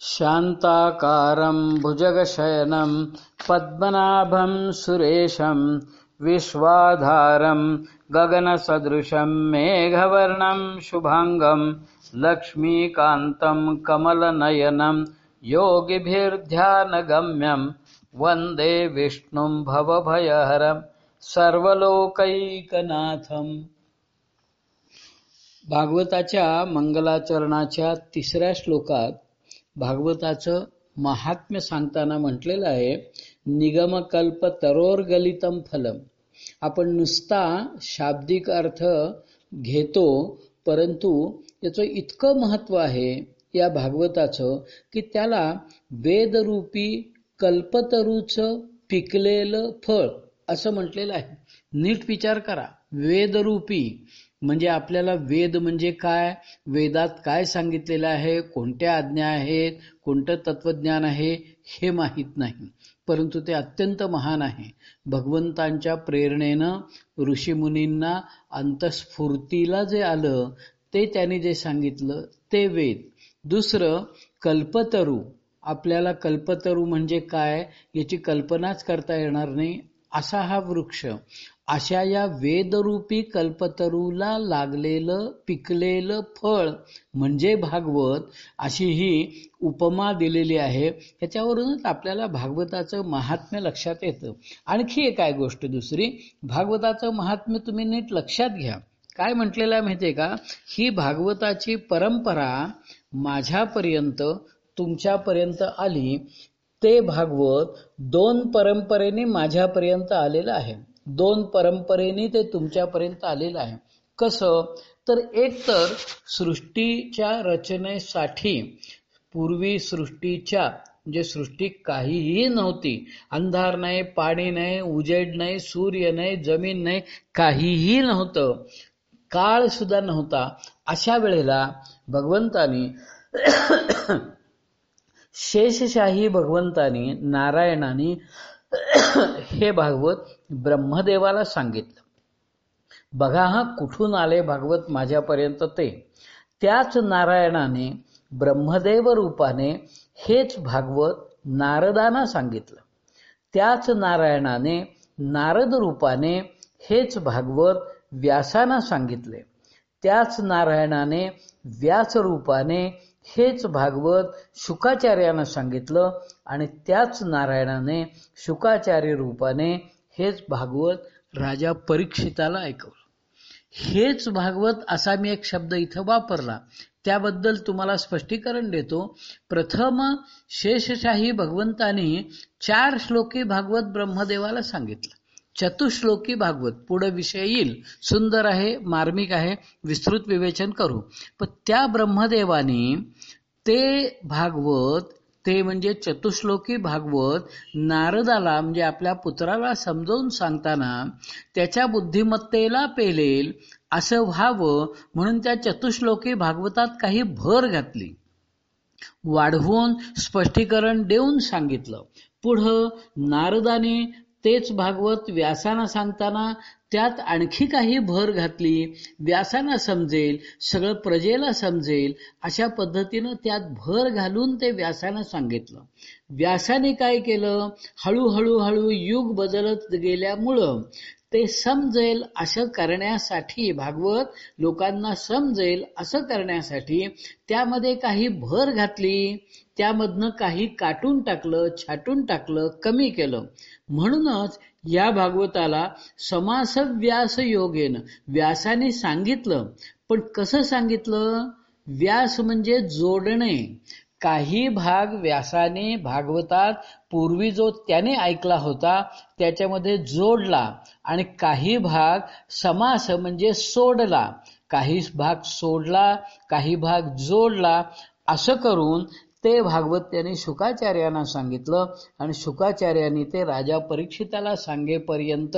शान्ताकारं भुजगशयनं पद्मनाभं सुरेशं विश्वाधारं गगनसदृशं मेघवर्णं शुभाङ्गं लक्ष्मीकान्तं कमलनयनं योगिभिर्ध्यानगम्यं वन्दे विष्णुं भवभयहरं सर्वलोकैकनाथम् भागवताच्या मंगलाचरणाच्या तिसऱ्या श्लोकात भागवताचं महात्म्य सांगताना म्हटलेलं आहे निगमकल्प तरोरगलितम फलम. आपण नुसता शाब्दिक अर्थ घेतो परंतु याचं इतकं महत्त्व आहे या भागवताचं की त्याला वेदरूपी कल्पतरूचं पिकलेलं फळ असं म्हटलेलं आहे. नीट विचार करा. वेदरूपी म्हणजे आपल्याला वेद म्हणजे काय? वेदात काय सांगितलेलं आहे? कोणत्या आज्ञा आहेत? कोणतं तत्वज्ञान आहे? हे माहीत नाही. परंतु ते अत्यंत महान आहे. भगवंतांच्या प्रेरणेनं ऋषीमुनींना अंतस्फूर्तीला जे आलं ते त्यांनी जे सांगितलं ते वेद. दुसरं कल्पतरू. आपल्याला कल्पतरू म्हणजे काय? याची कल्पनाच करता येणार नाही. असा हा वृक्ष अशा या वेदरूपी कल्पतरूला लागलेलं पिकलेलं फळ म्हणजे भागवत अशी ही उपमा दिलेली आहे. त्याच्यावरूनच आपल्याला भागवताचं महात्म्य लक्षात येतं. आणखी एक आहे गोष्ट दुसरी भागवताचं महात्म्य तुम्ही नीट लक्षात घ्या. काय म्हटलेलं आहे माहितीये का? ही भागवताची परंपरा माझ्यापर्यंत तुमच्यापर्यंत आली. ते भागवत दोन परंपरेने माझ्यापर्यंत आलेलं आहे. दोन परंपरेने ते तुमच्यापर्यंत आलेलं आहे. कसं? तर एक तर सृष्टीच्या रचनेसाठी पूर्वी सृष्टीच्या म्हणजे सृष्टी काहीही नव्हती. अंधार नाही पाणी नाही उजेड नाही सूर्य नाही जमीन नाही काहीही नव्हतं. काळ सुद्धा नव्हता. अशा वेळेला भगवंतानी शेषशाही भगवंताने नारायणाने हे भागवत ब्रह्मदेवाला सांगितलं. बघा हा कुठून आले भागवत माझ्यापर्यंत ते? त्याच नारायणाने ब्रह्मदेव रूपाने हेच भागवत नारदाना सांगितलं. त्याच नारायणाने नारद रूपाने हेच भागवत व्यासांना सांगितले. त्याच नारायणाने व्यास रूपाने हेच भागवत शुकाचार्यानं सांगितलं आणि त्याच नारायणाने शुकाचार्य रूपाने हेच भागवत राजा परीक्षिताला ऐकवलं. हेच भागवत असा मी एक शब्द इथं वापरला. त्याबद्दल तुम्हाला स्पष्टीकरण देतो. प्रथम शेषशाही भगवंतानी चार श्लोकी भागवत ब्रह्मदेवाला सांगितलं. चतुश्लोकी भागवत. पुढे विषय येईल. सुंदर आहे मार्मिक आहे विस्तृत विवेचन करू. पण त्या ब्रह्मदेवानी ते भागवत ते म्हणजे चतुश्लोकी भागवत नारदाला म्हणजे आपल्या पुत्राला समजावून सांगताना त्याच्या बुद्धिमत्तेला पेलेल असं व्हावं म्हणून त्या चतुश्लोकी भागवतात काही भर घातली. वाढवून स्पष्टीकरण देऊन सांगितलं. पुढं नारदाने तेच भागवत व्यासांना सांगताना त्यात आणखी काही भर घातली. व्यासांना समजेल सगळं प्रजेला समजेल अशा पद्धतीनं त्यात भर घालून ते व्यासानं सांगितलं. व्यासाने काय केलं? हळूहळू हळू युग बदलत गेल्यामुळं ते समजेल असं करण्यासाठी भागवत लोकांना समजेल असं करण्यासाठी त्यामध्ये काही भर घातली. त्यामधनं काही काटून टाकलं छाटून टाकलं कमी केलं. म्हणूनच या भागवताला समास व्यास योगेन व्यासाने सांगितलं. पण कसं सांगितलं? व्यास म्हणजे जोडणे. काही भाग व्यासाने भागवतात पूर्वी जो त्याने ऐकला होता त्याच्यामध्ये जोडला. आणि काही भाग समास म्हणजे सोडला. काही भाग सोडला काही भाग जोडला. असं करून ते भागवत त्याने शुकाचार्यांना सांगितलं आणि शुकाचार्यांनी ते राजा परीक्षिताला सांगेपर्यंत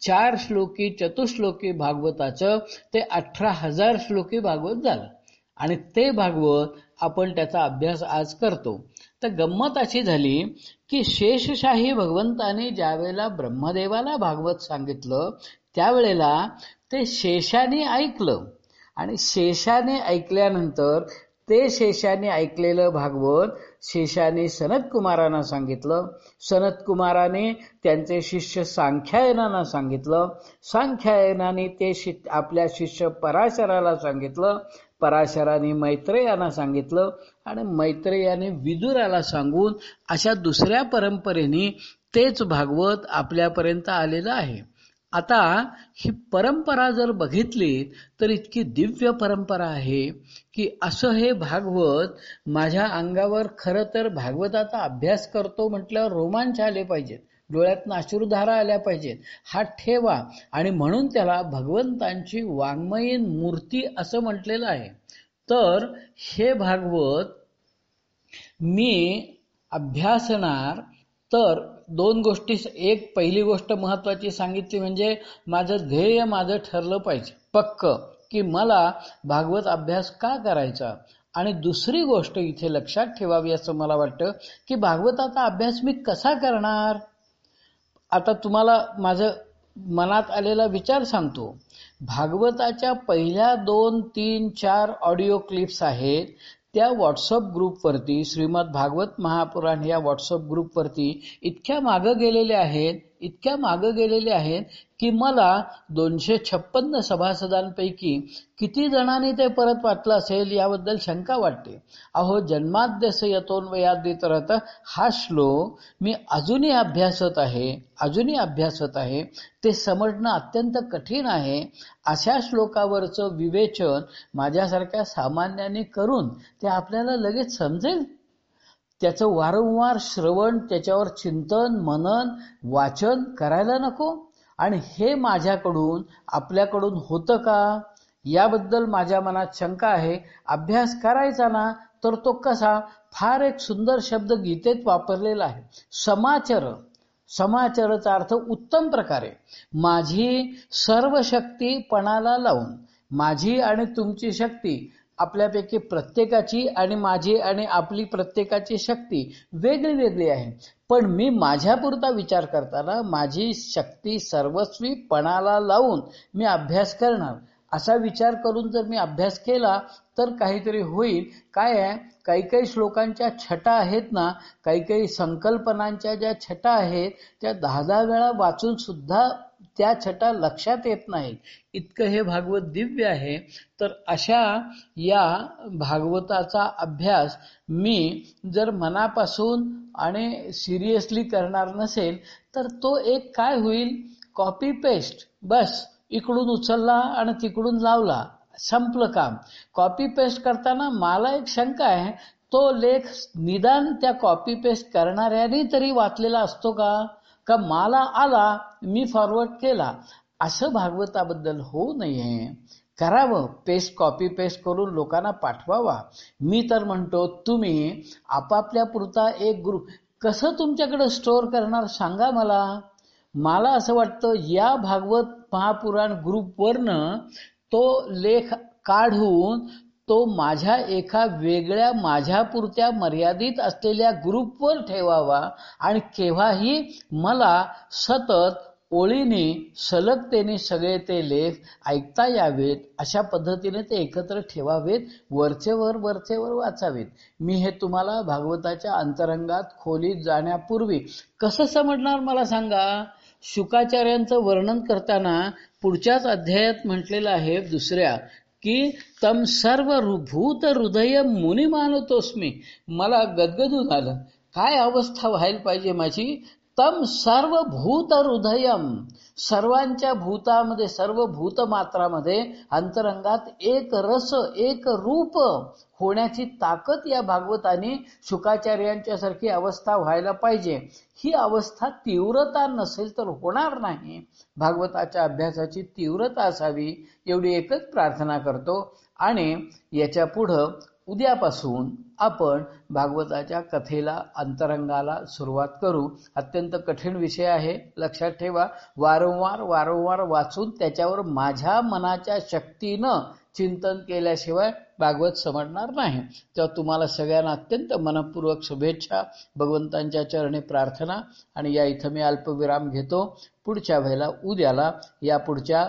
चार श्लोकी चतुश्लोकी भागवताचं ते अठरा हजार श्लोकी भागवत झालं. आणि ते भागवत आपण त्याचा अभ्यास आज करतो. तर गंमत अशी झाली की शेषशाही भगवंताने ज्यावेळेला ब्रह्मदेवाला भागवत सांगितलं त्यावेळेला ते शेषाने ऐकलं. आणि शेषाने ऐकल्यानंतर ते शेषाने ऐकलेलं भागवत शेषाने सनत कुमारांना सांगितलं. सनत कुमाराने त्यांचे शिष्य सांख्यायनांना सांगितलं. सांख्यायनाने ते शि आपल्या शिष्य पराशराला सांगितलं. पराशराने मैत्रेयाना सांगितलं आणि मैत्रेयाने विदुराला सांगून अशा दुसऱ्या परंपरेने तेच भागवत आपल्यापर्यंत आलेलं आहे. आता ही परंपरा जर बघितली तर इतकी दिव्य परंपरा आहे की असं हे भागवत माझ्या अंगावर खरं तर भागवताचा अभ्यास करतो म्हटल्यावर रोमांच आले पाहिजेत. डोळ्यात नाश्रुधारा आल्या पाहिजेत. हा ठेवा. आणि म्हणून त्याला भगवंतांची वाङ्मयीन मूर्ती असं म्हटलेलं आहे. तर हे भागवत मी अभ्यासणार तर दोन गोष्टी एक पहिली गोष्ट महत्वाची सांगितली म्हणजे माझं ध्येय माझं ठरलं पाहिजे. पक्क. की मला भागवत अभ्यास का करायचा? आणि दुसरी गोष्ट इथे लक्षात ठेवावी असं मला वाटतं की भागवताचा अभ्यास मी कसा करणार? आता तुम्हाला माझं मनात आलेला विचार सांगतो. भागवताच्या पहिल्या दोन तीन चार ऑडिओ क्लिप्स आहेत. त्या व्हॉट्सअप ग्रुपवरती श्रीमद भागवत महापुराण या व्हॉट्सअप ग्रुपवरती इतक्या मागं गेलेले आहेत इतक्या मागं गेलेले आहेत की मला दोनशे छप्पन्न सभासदांपैकी किती जणांनी ते परत वाटलं असेल याबद्दल शंका वाटते. अहो जन्माद्यस यतोन्वयादित हा श्लोक मी अजूनही अभ्यासत आहे अजूनही अभ्यासत आहे. ते समजणं अत्यंत कठीण आहे. अशा श्लोकावरचं विवेचन माझ्यासारख्या सामान्याने करून ते आपल्याला लगेच समजेल? त्याचं वारंवार श्रवण त्याच्यावर चिंतन मनन वाचन करायला नको. आणि हे माझ्याकडून आपल्याकडून होतं का? याबद्दल माझ्या मनात शंका आहे. अभ्यास करायचा ना तर तो कसा? फार एक सुंदर शब्द गीतेत वापरलेला आहे. समाचर. समाचरचा अर्थ उत्तम प्रकारे. माझी सर्व शक्ती पणाला लावून माझी आणि तुमची शक्ती आपल्यापैकी प्रत्येकाची आणि माझी आणि आपली प्रत्येकाची शक्ती वेगळी वेगळी आहे. पण मी माझ्यापुरता विचार करताना माझी शक्ती सर्वस्वी पणाला लावून मी अभ्यास करणार. असा विचार करून जर मी अभ्यास केला तर काहीतरी होईल. काय आहे? काही काही श्लोकांच्या छटा आहेत ना काही काही संकल्पनांच्या ज्या छटा आहेत त्या दहा दहा वेळा वाचून सुद्धा त्या छटा लक्षात येत नाहीत. इतकं हे भागवत दिव्य आहे. तर अशा या भागवताचा अभ्यास मी जर मनापासून आणि सिरियसली करणार नसेल तर तो एक काय होईल? कॉपी पेस्ट बस इकडून उचलला आणि तिकडून लावला. संपलं काम. कॉपी पेस्ट करताना मला एक शंका आहे तो लेख निदान त्या कॉपी पेस्ट करणाऱ्याने तरी वाचलेला असतो का? का मला आला मी फॉरवर्ड केला. असं भागवताबद्दल होऊ नये. करावं. पेस्ट कॉपी पेस्ट करून लोकांना पाठवावा. मी तर म्हणतो तुम्ही आपापल्या पुरता एक ग्रुप कसं तुमच्याकडे स्टोअर करणार सांगा मला. मला असं वाटतं या भागवत महापुराण ग्रुपवरनं तो लेख काढून तो माझ्या एका वेगळ्या माझ्यापुरत्या मर्यादित असलेल्या ग्रुपवर ठेवावा आणि केव्हाही मला सतत ओळीने सलगतेने सगळे ते लेख ऐकता यावेत अशा पद्धतीने ते एकत्र ठेवावेत वरचेवर वरचेवर वाचावेत. मी हे तुम्हाला भागवताच्या अंतरंगात खोलीत जाण्यापूर्वी कसं समजणार मला सांगा? शुकाचार्यांचं वर्णन करताना पुढच्याच अध्यायात म्हटलेलं आहे दुसऱ्या. की तम सर्व भूत हृदय मुनी मानतोस मी मला गदगदून आलं. काय अवस्था व्हायला पाहिजे माझी? तम सर्व भूत हृदयम. सर्वांच्या भूतामध्ये सर्व भूतमात्रामध्ये अंतरंगात एक रस एक रूप होण्याची ताकद या भागवताने शुकाचार्यांच्या सारखी अवस्था व्हायला पाहिजे. ही अवस्था तीव्रता नसेल तर होणार नाही. भागवताच्या अभ्यासाची तीव्रता असावी एवढी एकच प्रार्थना करतो. आणि याच्या पुढं उद्यापासून आपण भागवताच्या कथेला अंतरंगाला सुरुवात करू. अत्यंत कठीण विषय आहे. लक्षात ठेवा वारंवार वारंवार वाचून त्याच्यावर माझ्या मनाच्या शक्तीनं चिंतन केल्याशिवाय भागवत समजणार नाही. तेव्हा तुम्हाला सगळ्यांना अत्यंत मनपूर्वक शुभेच्छा भगवंतांच्या चरणी प्रार्थना. आणि या इथं मी अल्पविराम घेतो. पुढच्या वेळेला उद्याला या पुढच्या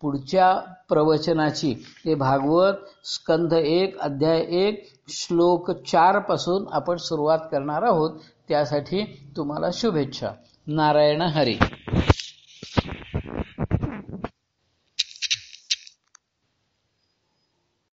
पुढच्या प्रवचनाची. हे भागवत स्कंध एक अध्याय एक श्लोक चारपासून आपण सुरुवात करणार आहोत. त्यासाठी तुम्हाला शुभेच्छा. नारायण हरी.